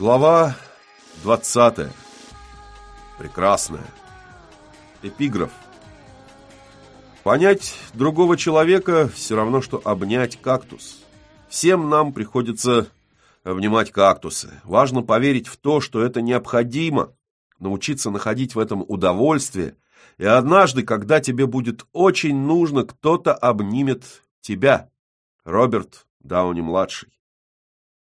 Глава 20. Прекрасная. Эпиграф. Понять другого человека все равно, что обнять кактус. Всем нам приходится обнимать кактусы. Важно поверить в то, что это необходимо, научиться находить в этом удовольствие, и однажды, когда тебе будет очень нужно, кто-то обнимет тебя. Роберт Дауни-младший.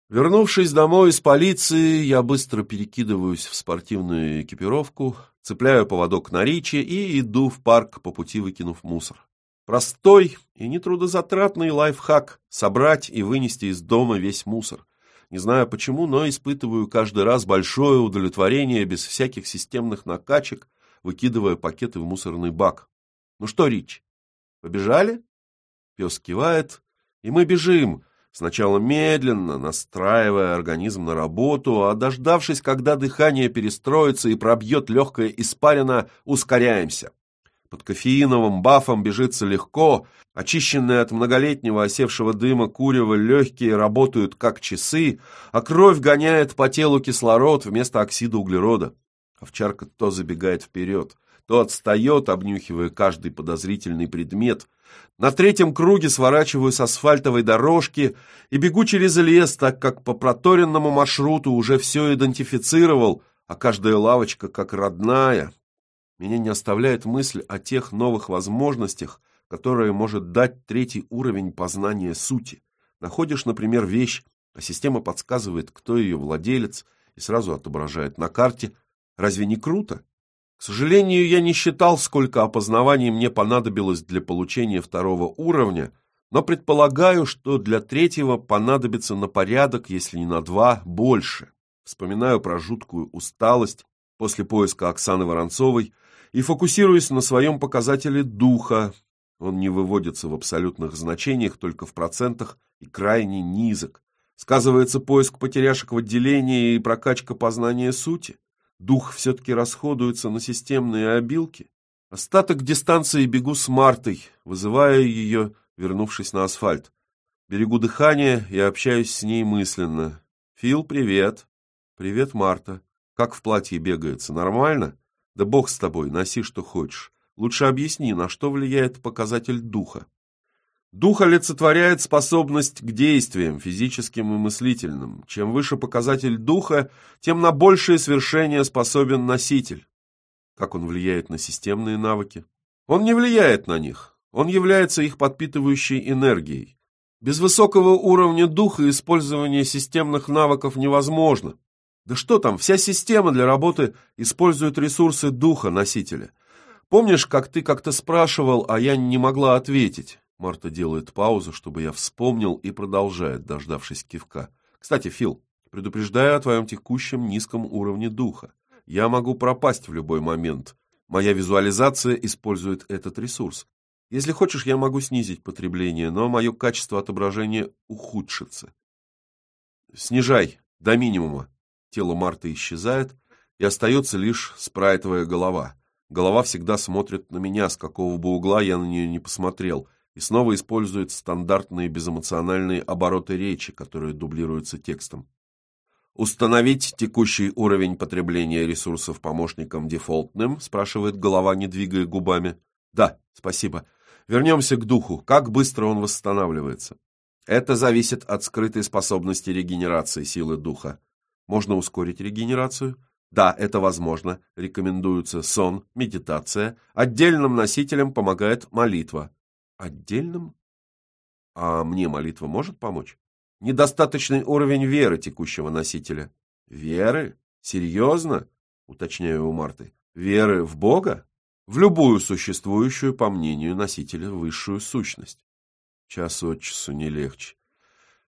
Вернувшись домой из полиции, я быстро перекидываюсь в спортивную экипировку, цепляю поводок на Ричи и иду в парк, по пути выкинув мусор. Простой и нетрудозатратный лайфхак – собрать и вынести из дома весь мусор. Не знаю почему, но испытываю каждый раз большое удовлетворение без всяких системных накачек, выкидывая пакеты в мусорный бак. Ну что, Рич, побежали? Пес кивает, и мы бежим, Сначала медленно, настраивая организм на работу, а дождавшись, когда дыхание перестроится и пробьет легкое испарина, ускоряемся. Под кофеиновым бафом бежится легко, очищенные от многолетнего осевшего дыма курева легкие работают как часы, а кровь гоняет по телу кислород вместо оксида углерода. Овчарка то забегает вперед, то отстает, обнюхивая каждый подозрительный предмет. На третьем круге сворачиваю с асфальтовой дорожки и бегу через лес, так как по проторенному маршруту уже все идентифицировал, а каждая лавочка как родная. Меня не оставляет мысль о тех новых возможностях, которые может дать третий уровень познания сути. Находишь, например, вещь, а система подсказывает, кто ее владелец, и сразу отображает на карте. Разве не круто? К сожалению, я не считал, сколько опознаваний мне понадобилось для получения второго уровня, но предполагаю, что для третьего понадобится на порядок, если не на два, больше. Вспоминаю про жуткую усталость после поиска Оксаны Воронцовой и фокусируюсь на своем показателе духа. Он не выводится в абсолютных значениях, только в процентах и крайне низок. Сказывается поиск потеряшек в отделении и прокачка познания сути. Дух все-таки расходуется на системные обилки. Остаток дистанции бегу с Мартой, вызывая ее, вернувшись на асфальт. Берегу дыхание и общаюсь с ней мысленно. «Фил, привет!» «Привет, Марта. Как в платье бегается? Нормально?» «Да бог с тобой, носи что хочешь. Лучше объясни, на что влияет показатель духа». Дух олицетворяет способность к действиям, физическим и мыслительным. Чем выше показатель духа, тем на большее свершение способен носитель. Как он влияет на системные навыки? Он не влияет на них. Он является их подпитывающей энергией. Без высокого уровня духа использование системных навыков невозможно. Да что там, вся система для работы использует ресурсы духа носителя. Помнишь, как ты как-то спрашивал, а я не могла ответить? Марта делает паузу, чтобы я вспомнил, и продолжает, дождавшись кивка. «Кстати, Фил, предупреждаю о твоем текущем низком уровне духа. Я могу пропасть в любой момент. Моя визуализация использует этот ресурс. Если хочешь, я могу снизить потребление, но мое качество отображения ухудшится. Снижай до минимума. Тело Марты исчезает, и остается лишь спрайтовая голова. Голова всегда смотрит на меня, с какого бы угла я на нее не посмотрел — и снова использует стандартные безэмоциональные обороты речи, которые дублируются текстом. «Установить текущий уровень потребления ресурсов помощником дефолтным?» спрашивает голова, не двигая губами. «Да, спасибо. Вернемся к духу. Как быстро он восстанавливается?» Это зависит от скрытой способности регенерации силы духа. Можно ускорить регенерацию? Да, это возможно. Рекомендуются сон, медитация. Отдельным носителям помогает молитва. Отдельным? А мне молитва может помочь? Недостаточный уровень веры текущего носителя. Веры? Серьезно? Уточняю у Марты. Веры в Бога? В любую существующую, по мнению носителя, высшую сущность. Час от часу не легче.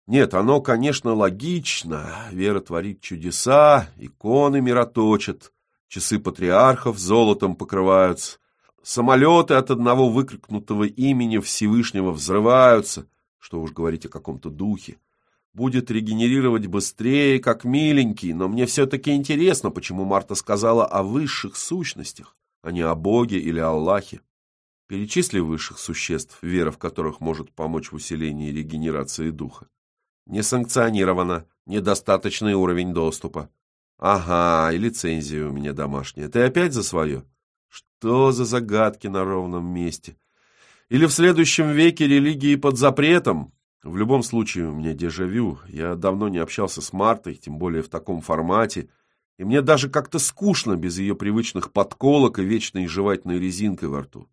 Нет, оно, конечно, логично. Вера творит чудеса, иконы мироточат, часы патриархов золотом покрываются. Самолеты от одного выкрикнутого имени Всевышнего взрываются, что уж говорить о каком-то духе. Будет регенерировать быстрее, как миленький, но мне все-таки интересно, почему Марта сказала о высших сущностях, а не о Боге или Аллахе. Перечисли высших существ, вера в которых может помочь в усилении регенерации духа. Не санкционировано, Недостаточный уровень доступа. Ага, и лицензия у меня домашняя. Ты опять за свое? Что за загадки на ровном месте? Или в следующем веке религии под запретом? В любом случае у меня дежавю. Я давно не общался с Мартой, тем более в таком формате. И мне даже как-то скучно без ее привычных подколок и вечной жевательной резинкой во рту.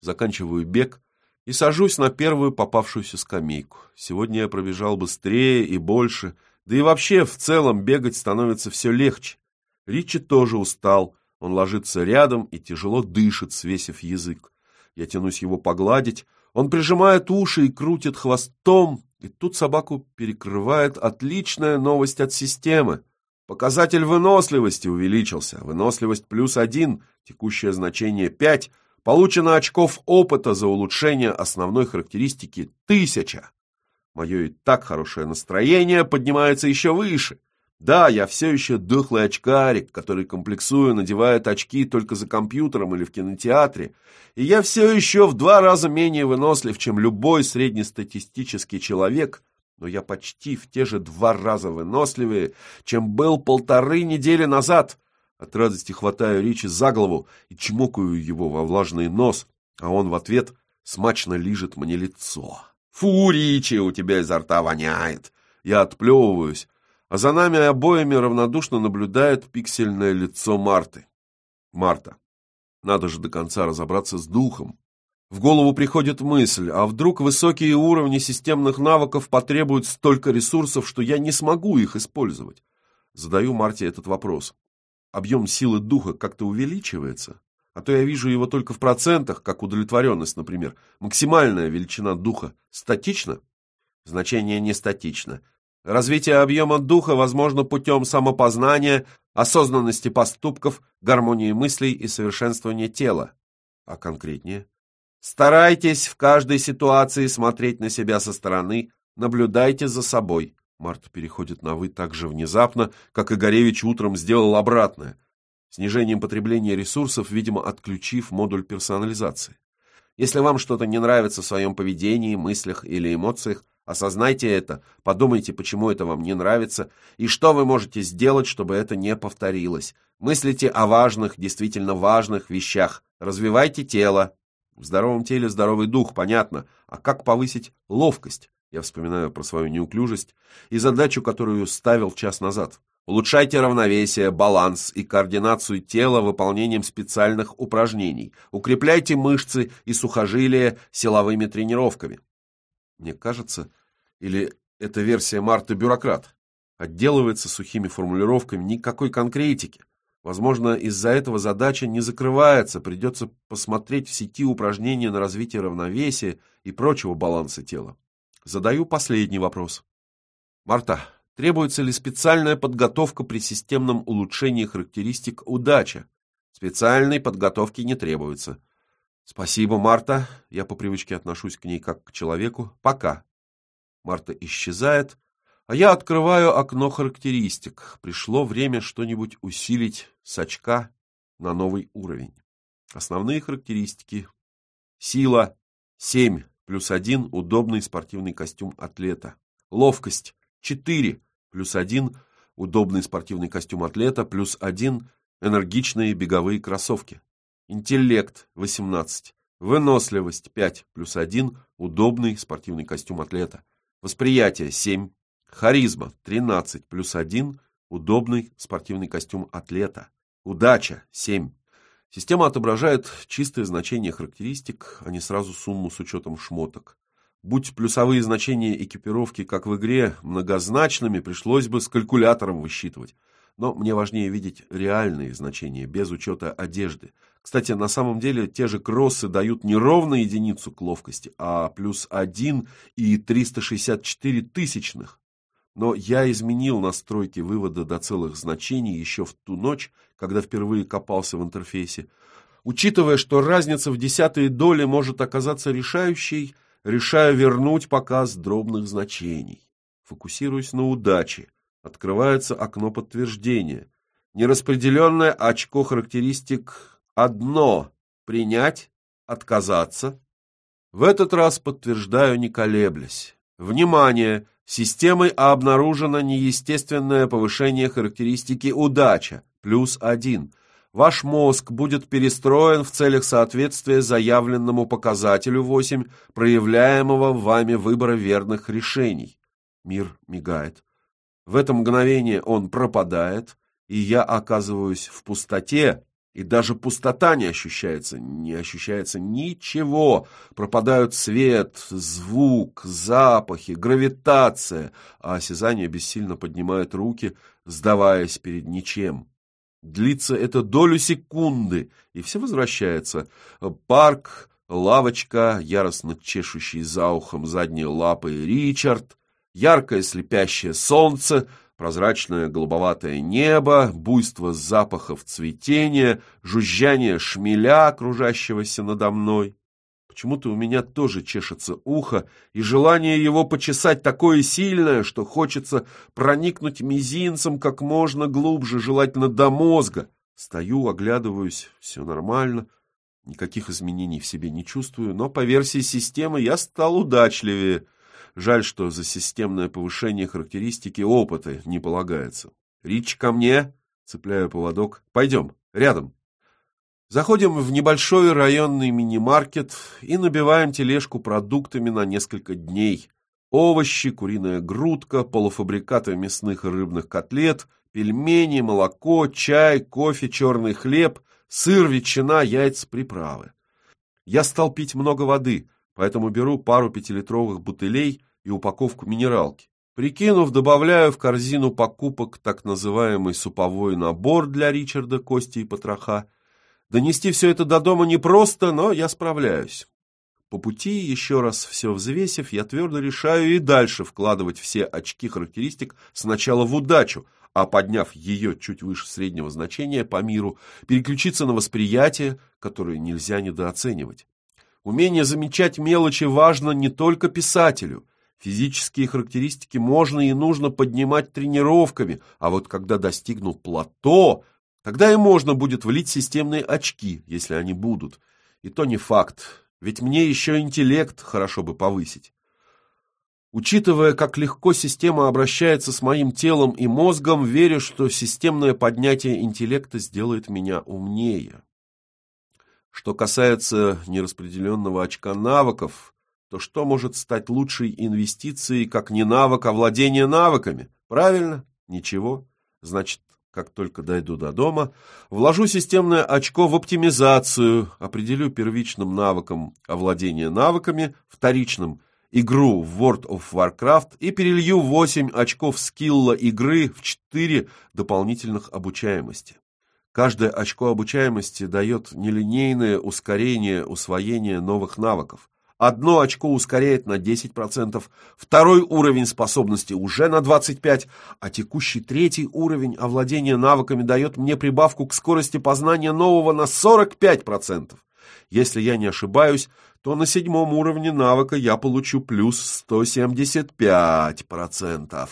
Заканчиваю бег и сажусь на первую попавшуюся скамейку. Сегодня я пробежал быстрее и больше, да и вообще в целом бегать становится все легче. Ричи тоже устал, он ложится рядом и тяжело дышит, свесив язык. Я тянусь его погладить, он прижимает уши и крутит хвостом, и тут собаку перекрывает отличная новость от системы. Показатель выносливости увеличился. Выносливость плюс один, текущее значение пять. Получено очков опыта за улучшение основной характеристики тысяча. Мое и так хорошее настроение поднимается еще выше. Да, я все еще дохлый очкарик, который, комплексуя, надевает очки только за компьютером или в кинотеатре, и я все еще в два раза менее вынослив, чем любой среднестатистический человек, но я почти в те же два раза выносливее, чем был полторы недели назад. От радости хватаю Ричи за голову и чмокаю его во влажный нос, а он в ответ смачно лижет мне лицо. «Фу, Ричи, у тебя изо рта воняет!» Я отплевываюсь, а за нами обоими равнодушно наблюдает пиксельное лицо Марты. Марта. Надо же до конца разобраться с духом. В голову приходит мысль, а вдруг высокие уровни системных навыков потребуют столько ресурсов, что я не смогу их использовать? Задаю Марте этот вопрос. Объем силы духа как-то увеличивается? А то я вижу его только в процентах, как удовлетворенность, например. Максимальная величина духа статична? Значение не статично. Развитие объема духа возможно путем самопознания, осознанности поступков, гармонии мыслей и совершенствования тела. А конкретнее? Старайтесь в каждой ситуации смотреть на себя со стороны, наблюдайте за собой. Марта переходит на «вы» так же внезапно, как и Горевич утром сделал обратное, снижением потребления ресурсов, видимо, отключив модуль персонализации. Если вам что-то не нравится в своем поведении, мыслях или эмоциях, Осознайте это, подумайте, почему это вам не нравится, и что вы можете сделать, чтобы это не повторилось. Мыслите о важных, действительно важных вещах. Развивайте тело. В здоровом теле здоровый дух, понятно. А как повысить ловкость? Я вспоминаю про свою неуклюжесть и задачу, которую ставил час назад. Улучшайте равновесие, баланс и координацию тела выполнением специальных упражнений. Укрепляйте мышцы и сухожилия силовыми тренировками. Мне кажется, или это версия Марта бюрократ, отделывается сухими формулировками, никакой конкретики. Возможно, из-за этого задача не закрывается, придется посмотреть в сети упражнения на развитие равновесия и прочего баланса тела. Задаю последний вопрос. Марта, требуется ли специальная подготовка при системном улучшении характеристик удача? Специальной подготовки не требуется. «Спасибо, Марта. Я по привычке отношусь к ней как к человеку. Пока». Марта исчезает, а я открываю окно характеристик. Пришло время что-нибудь усилить с очка на новый уровень. Основные характеристики. Сила 7 плюс 1 удобный спортивный костюм атлета. Ловкость 4 плюс 1 удобный спортивный костюм атлета плюс 1 энергичные беговые кроссовки. Интеллект – 18. Выносливость – 5 плюс 1. Удобный спортивный костюм атлета. Восприятие – 7. Харизма – 13 плюс 1. Удобный спортивный костюм атлета. Удача – 7. Система отображает чистое значение характеристик, а не сразу сумму с учетом шмоток. Будь плюсовые значения экипировки, как в игре, многозначными, пришлось бы с калькулятором высчитывать. Но мне важнее видеть реальные значения, без учета одежды. Кстати, на самом деле те же кроссы дают не ровно единицу к ловкости, а плюс 1 и 364 тысячных. Но я изменил настройки вывода до целых значений еще в ту ночь, когда впервые копался в интерфейсе. Учитывая, что разница в десятые доли может оказаться решающей, решаю вернуть показ дробных значений. Фокусируюсь на удаче. Открывается окно подтверждения. Нераспределенное очко характеристик одно. Принять, отказаться. В этот раз подтверждаю, не колеблясь. Внимание! Системой обнаружено неестественное повышение характеристики удача, плюс один. Ваш мозг будет перестроен в целях соответствия заявленному показателю 8, проявляемого вами выбора верных решений. Мир мигает. В это мгновение он пропадает, и я оказываюсь в пустоте, и даже пустота не ощущается, не ощущается ничего. Пропадают свет, звук, запахи, гравитация, а осязание бессильно поднимает руки, сдаваясь перед ничем. Длится это долю секунды, и все возвращается. Парк, лавочка, яростно чешущий за ухом задние лапы Ричард, яркое слепящее солнце — прозрачное голубоватое небо, буйство запахов цветения, жужжание шмеля, кружащегося надо мной. Почему-то у меня тоже чешется ухо, и желание его почесать такое сильное, что хочется проникнуть мизинцем как можно глубже, желательно до мозга. Стою, оглядываюсь, все нормально, никаких изменений в себе не чувствую, но по версии системы я стал удачливее. Жаль, что за системное повышение характеристики опыта не полагается. Рич, ко мне, цепляю поводок. Пойдем, рядом. Заходим в небольшой районный мини-маркет и набиваем тележку продуктами на несколько дней. Овощи, куриная грудка, полуфабрикаты мясных и рыбных котлет, пельмени, молоко, чай, кофе, черный хлеб, сыр, ветчина, яйца, приправы. Я стал пить много воды, поэтому беру пару пятилитровых бутылей и упаковку минералки. Прикинув, добавляю в корзину покупок так называемый суповой набор для Ричарда, Кости и Потроха. Донести все это до дома непросто, но я справляюсь. По пути, еще раз все взвесив, я твердо решаю и дальше вкладывать все очки характеристик сначала в удачу, а подняв ее чуть выше среднего значения по миру, переключиться на восприятие, которое нельзя недооценивать. Умение замечать мелочи важно не только писателю. Физические характеристики можно и нужно поднимать тренировками, а вот когда достигнут плато, тогда и можно будет влить системные очки, если они будут. И то не факт, ведь мне еще интеллект хорошо бы повысить. Учитывая, как легко система обращается с моим телом и мозгом, верю, что системное поднятие интеллекта сделает меня умнее. Что касается нераспределенного очка навыков, то что может стать лучшей инвестицией, как не навык, а владение навыками? Правильно? Ничего. Значит, как только дойду до дома, вложу системное очко в оптимизацию, определю первичным навыком овладение навыками, вторичным игру в World of Warcraft и перелью 8 очков скилла игры в 4 дополнительных обучаемости. Каждое очко обучаемости дает нелинейное ускорение усвоения новых навыков. Одно очко ускоряет на 10%, второй уровень способности уже на 25%, а текущий третий уровень овладения навыками дает мне прибавку к скорости познания нового на 45%. Если я не ошибаюсь, то на седьмом уровне навыка я получу плюс 175%.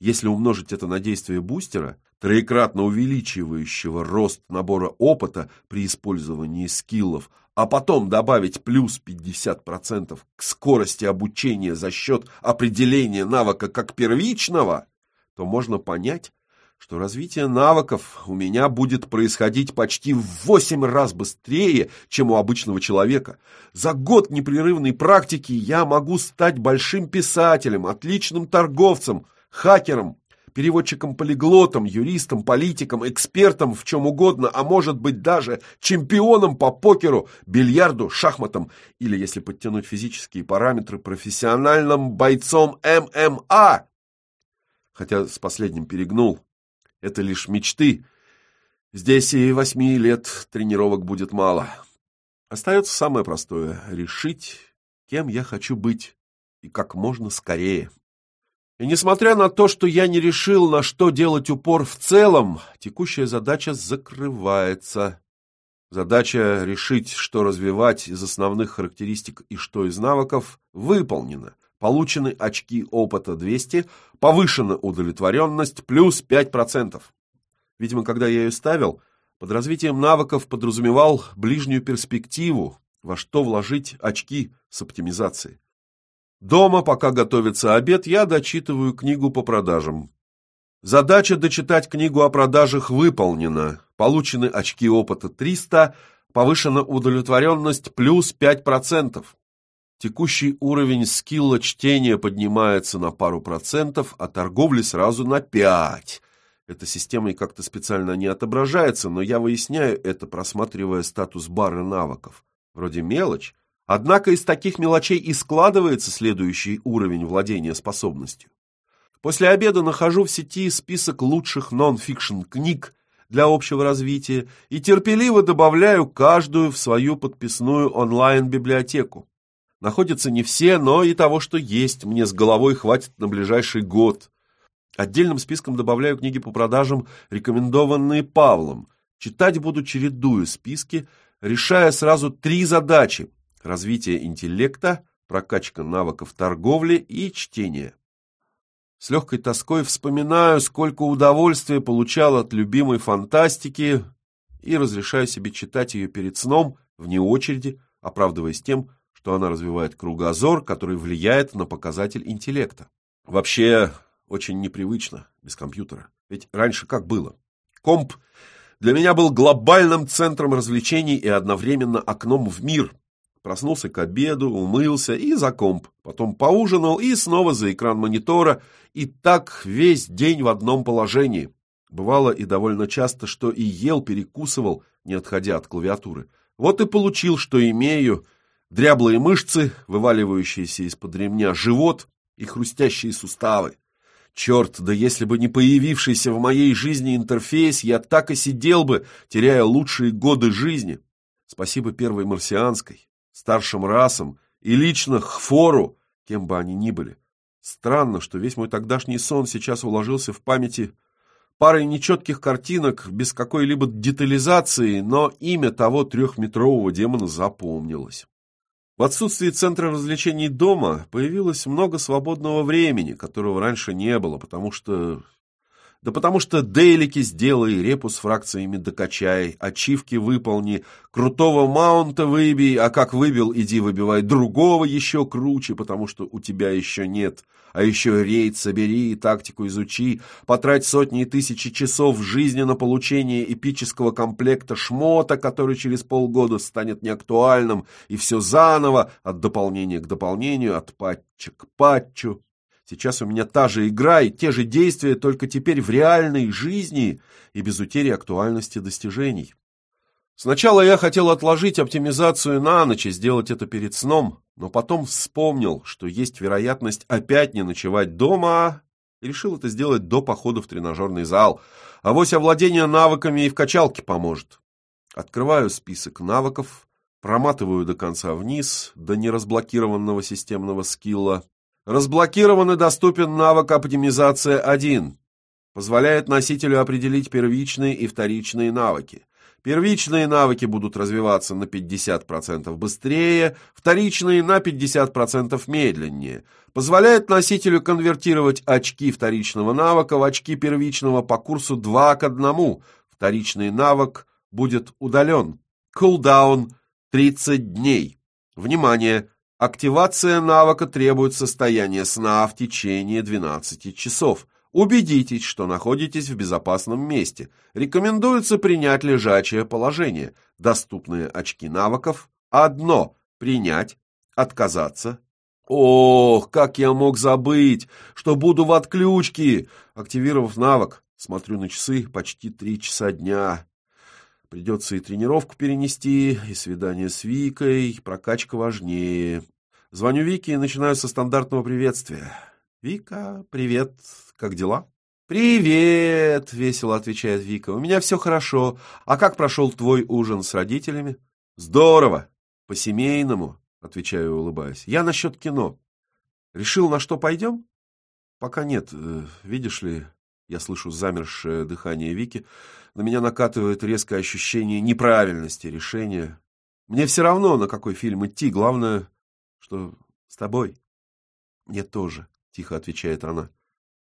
Если умножить это на действие бустера, троекратно увеличивающего рост набора опыта при использовании скиллов, а потом добавить плюс 50% к скорости обучения за счет определения навыка как первичного, то можно понять, что развитие навыков у меня будет происходить почти в 8 раз быстрее, чем у обычного человека. За год непрерывной практики я могу стать большим писателем, отличным торговцем, хакером, переводчиком-полиглотом, юристом, политиком, экспертом в чем угодно, а может быть даже чемпионом по покеру, бильярду, шахматам или, если подтянуть физические параметры, профессиональным бойцом ММА. Хотя с последним перегнул. Это лишь мечты. Здесь и восьми лет тренировок будет мало. Остается самое простое — решить, кем я хочу быть, и как можно скорее. И несмотря на то, что я не решил, на что делать упор в целом, текущая задача закрывается. Задача решить, что развивать из основных характеристик и что из навыков, выполнена. Получены очки опыта 200, повышена удовлетворенность плюс 5%. Видимо, когда я ее ставил, под развитием навыков подразумевал ближнюю перспективу, во что вложить очки с оптимизацией. Дома, пока готовится обед, я дочитываю книгу по продажам. Задача дочитать книгу о продажах выполнена. Получены очки опыта 300, повышена удовлетворенность плюс 5%. Текущий уровень скилла чтения поднимается на пару процентов, а торговли сразу на 5. Эта система как-то специально не отображается, но я выясняю это, просматривая статус бара навыков. Вроде мелочь, однако из таких мелочей и складывается следующий уровень владения способностью. После обеда нахожу в сети список лучших нон-фикшн книг для общего развития и терпеливо добавляю каждую в свою подписную онлайн-библиотеку. Находятся не все, но и того, что есть, мне с головой хватит на ближайший год. Отдельным списком добавляю книги по продажам, рекомендованные Павлом. Читать буду чередуя списки, решая сразу три задачи – развитие интеллекта, прокачка навыков торговли и чтения. С легкой тоской вспоминаю, сколько удовольствия получал от любимой фантастики и разрешаю себе читать ее перед сном, вне очереди, оправдываясь тем, что она развивает кругозор, который влияет на показатель интеллекта. Вообще, очень непривычно без компьютера. Ведь раньше как было? Комп для меня был глобальным центром развлечений и одновременно окном в мир. Проснулся к обеду, умылся и за комп. Потом поужинал и снова за экран монитора. И так весь день в одном положении. Бывало и довольно часто, что и ел, перекусывал, не отходя от клавиатуры. Вот и получил, что имею. Дряблые мышцы, вываливающиеся из-под ремня живот и хрустящие суставы. Черт, да если бы не появившийся в моей жизни интерфейс, я так и сидел бы, теряя лучшие годы жизни. Спасибо первой марсианской, старшим расам и лично Хфору, кем бы они ни были. Странно, что весь мой тогдашний сон сейчас уложился в памяти парой нечетких картинок без какой-либо детализации, но имя того трехметрового демона запомнилось. В отсутствии центра развлечений дома появилось много свободного времени, которого раньше не было, потому что да потому что дейлики сделай, репу с фракциями докачай, ачивки выполни, крутого маунта выбей, а как выбил, иди выбивай другого еще круче, потому что у тебя еще нет. А еще рейд собери, тактику изучи, потрать сотни и тысячи часов жизни на получение эпического комплекта шмота, который через полгода станет неактуальным, и все заново, от дополнения к дополнению, от патча к патчу. Сейчас у меня та же игра и те же действия, только теперь в реальной жизни и без утери актуальности достижений. Сначала я хотел отложить оптимизацию на ночь и сделать это перед сном, но потом вспомнил, что есть вероятность опять не ночевать дома, и решил это сделать до похода в тренажерный зал. А вось овладение навыками и в качалке поможет. Открываю список навыков, проматываю до конца вниз, до неразблокированного системного скилла, Разблокирован и доступен навык оптимизация 1. Позволяет носителю определить первичные и вторичные навыки. Первичные навыки будут развиваться на 50% быстрее, вторичные на 50% медленнее. Позволяет носителю конвертировать очки вторичного навыка в очки первичного по курсу 2 к 1. Вторичный навык будет удален. Кулдаун 30 дней. Внимание! Активация навыка требует состояния сна в течение 12 часов. Убедитесь, что находитесь в безопасном месте. Рекомендуется принять лежачее положение. Доступные очки навыков. Одно. Принять. Отказаться. Ох, как я мог забыть, что буду в отключке. Активировав навык, смотрю на часы, почти три часа дня. Придется и тренировку перенести, и свидание с Викой, прокачка важнее. Звоню Вике и начинаю со стандартного приветствия. «Вика, привет, как дела?» «Привет!» — весело отвечает Вика. «У меня все хорошо. А как прошел твой ужин с родителями?» «Здорово! По-семейному!» — отвечаю, улыбаясь. «Я насчет кино. Решил, на что пойдем?» «Пока нет. Э, видишь ли, я слышу замершее дыхание Вики. На меня накатывает резкое ощущение неправильности решения. Мне все равно, на какой фильм идти. Главное, что с тобой? Мне тоже, тихо отвечает она.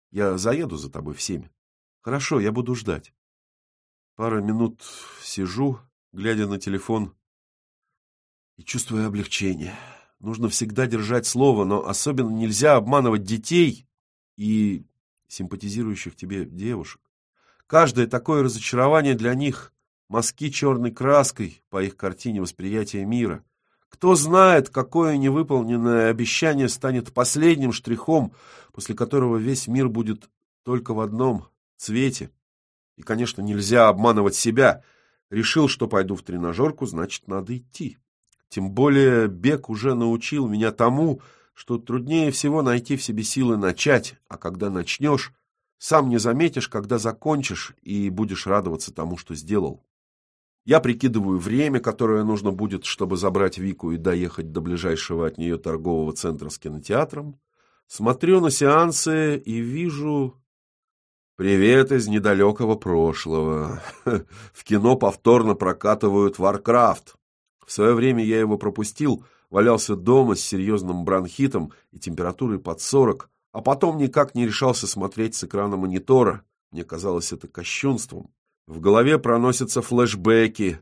Я заеду за тобой в семь. Хорошо, я буду ждать. Пару минут сижу, глядя на телефон и чувствую облегчение. нужно всегда держать слово, но особенно нельзя обманывать детей и симпатизирующих тебе девушек. Каждое такое разочарование для них – мазки черной краской по их картине восприятия мира. Кто знает, какое невыполненное обещание станет последним штрихом, после которого весь мир будет только в одном цвете. И, конечно, нельзя обманывать себя. Решил, что пойду в тренажерку, значит, надо идти. Тем более бег уже научил меня тому, что труднее всего найти в себе силы начать, а когда начнешь, сам не заметишь, когда закончишь, и будешь радоваться тому, что сделал. Я прикидываю время, которое нужно будет, чтобы забрать Вику и доехать до ближайшего от нее торгового центра с кинотеатром. Смотрю на сеансы и вижу... Привет из недалекого прошлого. В кино повторно прокатывают «Варкрафт». В свое время я его пропустил, валялся дома с серьезным бронхитом и температурой под 40, а потом никак не решался смотреть с экрана монитора. Мне казалось это кощунством. В голове проносятся флешбеки.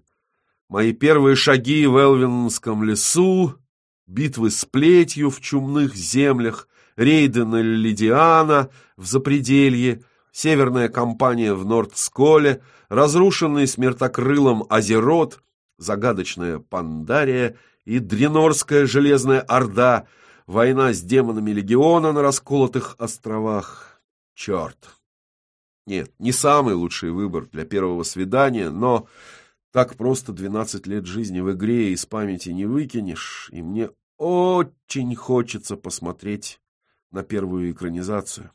Мои первые шаги в Элвинском лесу, битвы с плетью в чумных землях, рейды на Лидиана в Запределье, северная кампания в Нордсколе, разрушенный смертокрылом Азерот, загадочная Пандария и Дренорская железная орда, война с демонами легиона на расколотых островах. Черт! Нет, не самый лучший выбор для первого свидания, но так просто 12 лет жизни в игре из памяти не выкинешь, и мне очень хочется посмотреть на первую экранизацию.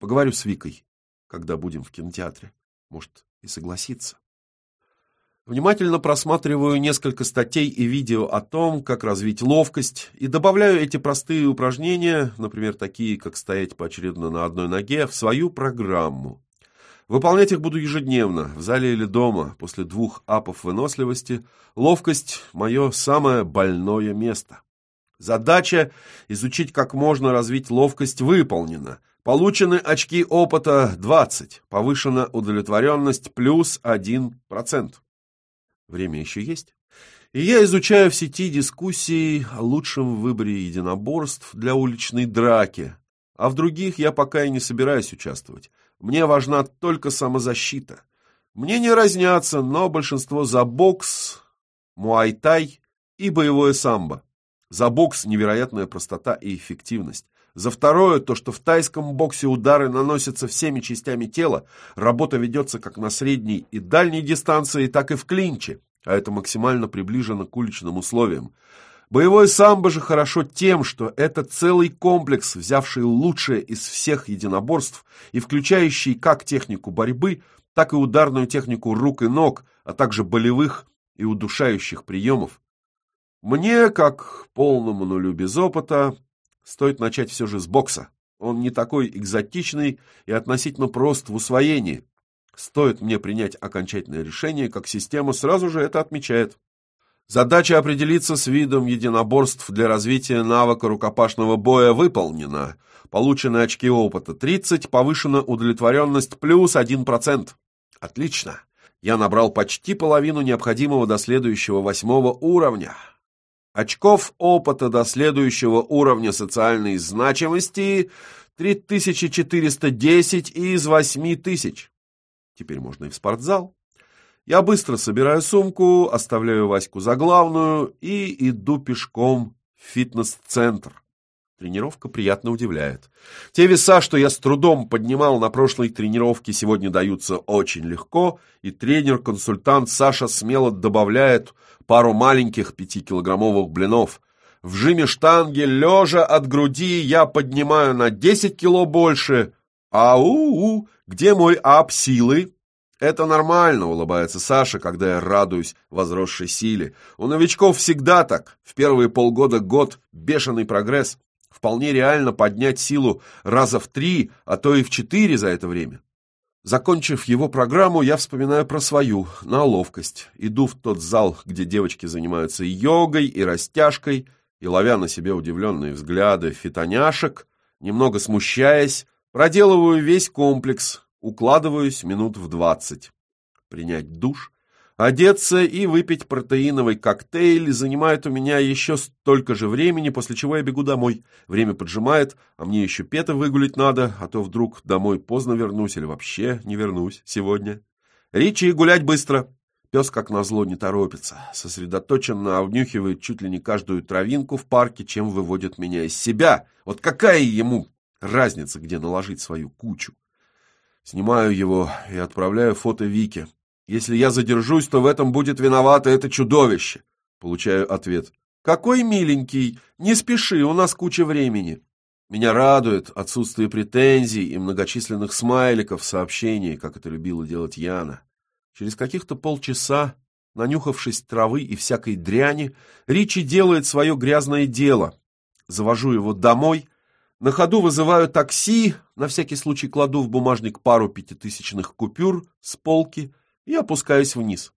Поговорю с Викой, когда будем в кинотеатре. Может, и согласится. Внимательно просматриваю несколько статей и видео о том, как развить ловкость, и добавляю эти простые упражнения, например, такие, как стоять поочередно на одной ноге, в свою программу. Выполнять их буду ежедневно, в зале или дома, после двух апов выносливости. Ловкость – мое самое больное место. Задача – изучить, как можно развить ловкость, выполнена. Получены очки опыта 20, повышена удовлетворенность плюс 1%. Время еще есть. И я изучаю в сети дискуссии о лучшем выборе единоборств для уличной драки, а в других я пока и не собираюсь участвовать. Мне важна только самозащита. Мне не разнятся, но большинство за бокс, муай-тай и боевое самбо. За бокс невероятная простота и эффективность. За второе, то, что в тайском боксе удары наносятся всеми частями тела, работа ведется как на средней и дальней дистанции, так и в клинче, а это максимально приближено к уличным условиям. Боевой самбо же хорошо тем, что это целый комплекс, взявший лучшее из всех единоборств и включающий как технику борьбы, так и ударную технику рук и ног, а также болевых и удушающих приемов. Мне, как полному нулю без опыта, Стоит начать все же с бокса. Он не такой экзотичный и относительно прост в усвоении. Стоит мне принять окончательное решение, как система сразу же это отмечает. Задача определиться с видом единоборств для развития навыка рукопашного боя выполнена. Получены очки опыта 30, повышена удовлетворенность плюс 1%. Отлично. Я набрал почти половину необходимого до следующего восьмого уровня. Очков опыта до следующего уровня социальной значимости 3410 из 8000. Теперь можно и в спортзал. Я быстро собираю сумку, оставляю Ваську за главную и иду пешком в фитнес-центр. Тренировка приятно удивляет. Те веса, что я с трудом поднимал на прошлой тренировке, сегодня даются очень легко, и тренер-консультант Саша смело добавляет пару маленьких пятикилограммовых блинов. В жиме штанги, лежа от груди, я поднимаю на 10 кило больше. Ау-у, где мой ап силы? Это нормально, улыбается Саша, когда я радуюсь возросшей силе. У новичков всегда так. В первые полгода-год бешеный прогресс. Вполне реально поднять силу раза в три, а то и в четыре за это время. Закончив его программу, я вспоминаю про свою, на ловкость. Иду в тот зал, где девочки занимаются йогой и растяжкой, и, ловя на себе удивленные взгляды фитоняшек, немного смущаясь, проделываю весь комплекс, укладываюсь минут в двадцать. Принять душ, Одеться и выпить протеиновый коктейль занимает у меня еще столько же времени, после чего я бегу домой. Время поджимает, а мне еще Пета выгулить надо, а то вдруг домой поздно вернусь или вообще не вернусь сегодня. Ричи гулять быстро. Пес, как назло, не торопится. Сосредоточенно обнюхивает чуть ли не каждую травинку в парке, чем выводит меня из себя. Вот какая ему разница, где наложить свою кучу? Снимаю его и отправляю фото Вике. Если я задержусь, то в этом будет виновато это чудовище. Получаю ответ. Какой миленький, не спеши, у нас куча времени. Меня радует отсутствие претензий и многочисленных смайликов в сообщении, как это любила делать Яна. Через каких-то полчаса, нанюхавшись травы и всякой дряни, Ричи делает свое грязное дело. Завожу его домой, на ходу вызываю такси, на всякий случай кладу в бумажник пару пятитысячных купюр с полки и опускаюсь вниз.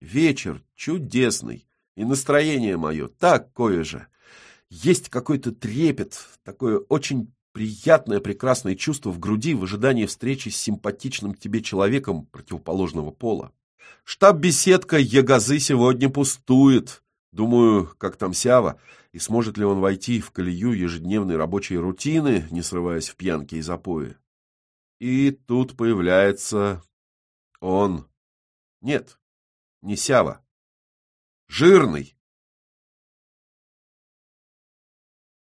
Вечер чудесный, и настроение мое такое же. Есть какой-то трепет, такое очень приятное, прекрасное чувство в груди в ожидании встречи с симпатичным тебе человеком противоположного пола. Штаб-беседка Ягозы сегодня пустует. Думаю, как там Сява, и сможет ли он войти в колею ежедневной рабочей рутины, не срываясь в пьянке и запои. И тут появляется он. Нет, не Сява. Жирный,